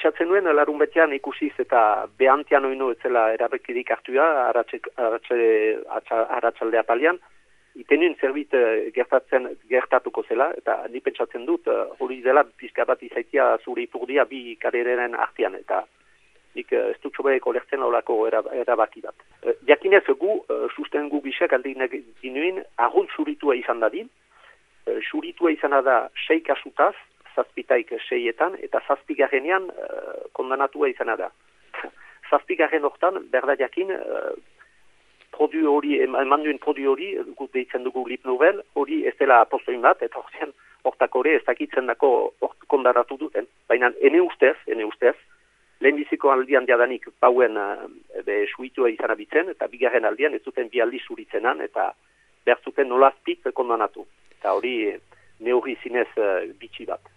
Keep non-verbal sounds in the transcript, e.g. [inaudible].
pentsatzen nuen, larun betean ikusiz eta behantian oinu etzela erabekirik hartua, aratzaldea palian, iten nuen zerbit uh, gertatzen, gertatuko zela, eta ni pentsatzen dut, uh, hori dela pizka bat izaitia zure ipurdia bi karereren artean, eta nik uh, ez dut sobeeko lertzen laulako erabaki bat. Uh, jakinez gu, uh, susten gu gisak aldinak dinuen, zuritua izan dadin, zuritua izan da sei kasutaz, zazpitaik seietan, eta zazpigarrenean uh, kondanatua izan da. [laughs] Zazpigarren hortan, berda jakin, uh, eman duen produ hori, gut behitzen dugu lip novel, hori ez dela apostoin bat, eta horrean, hortak hori ez dakitzen dako kondaratu duten. Baina, ene ustez, ene ustez, lehenbiziko aldian diadanik pauen uh, be, suitua izan abitzen, eta bigarren aldian ez zuten bi aldi zuritzenan, eta behar zuten nolazpik kondanatu. Eta hori, neurri zinez uh, bitxi bat.